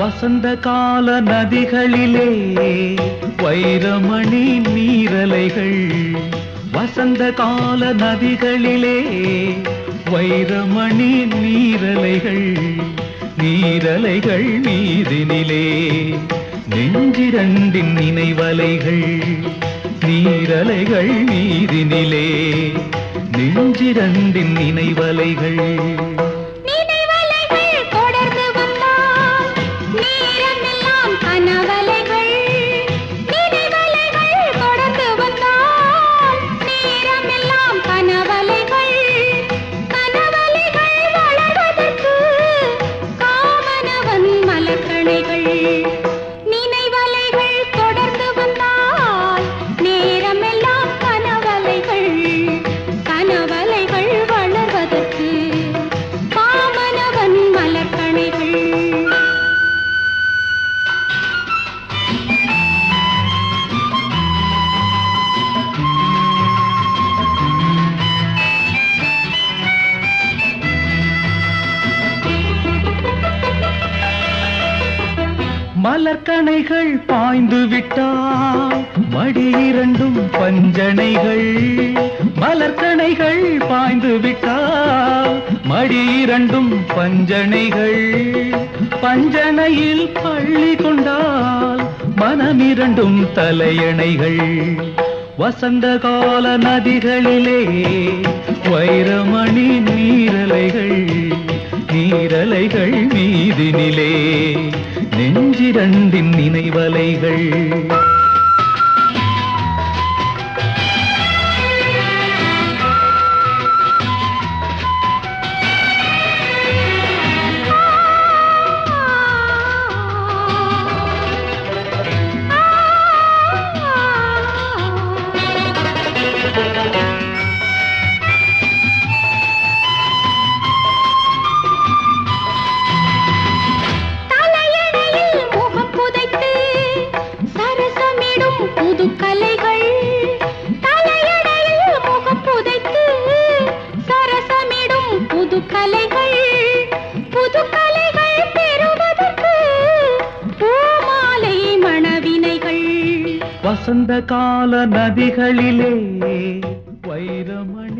வசந்த கால நதிகளிலே வைரமணி நீரலைகள். வசந்த கால நதிகளிலே வைரமணி நீரலைகள். நீரலைகள் நீரினிலே நெஞ்சிரண்டின் நினைவலைகள். நீரலைகள் நீரினிலே நெஞ்சிரண்டின் நினைவலைகள். மலர்கணைகள் பாய்ந்து விட்டால் மடி இரண்டும் பஞ்சனைகள். மலர்கணைகள் பாய்ந்து விட்டால் மடி இரண்டும் பஞ்சனைகள். பஞ்சனையில் பள்ளி கொண்டால் மனமிரண்டும் தலையணைகள். வசந்த கால நதிகளிலே வைரமணி நீரலைகள் நீரலைகள் மீதினிலே. நெஞ்சிரண்டின் நினைவலைகள். வசந்த கால நதிகளிலே வைரமணி